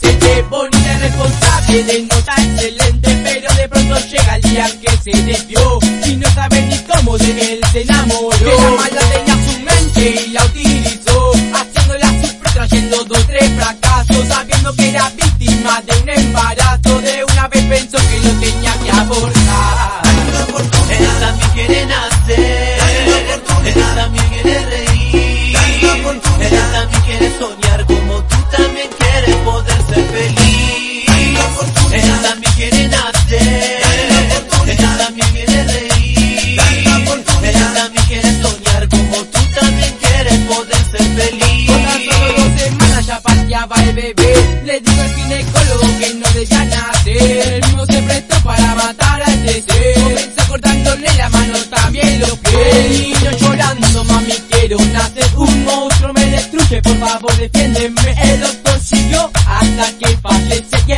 se ve bonita responsable, de nota excelente, pero de pronto llega el día que se desvió y no sabe ni cómo de él se enamoró. daba el bebé. Le digo al ginecólogo que no debía nacer. El mismo se prestó para matar al este ser. Comienza cortándole la mano, también lo pies. El niño llorando, mami, quiero nacer. Un monstruo me destruye, por favor, defiéndeme. El doctor siguió hasta que fallece. Y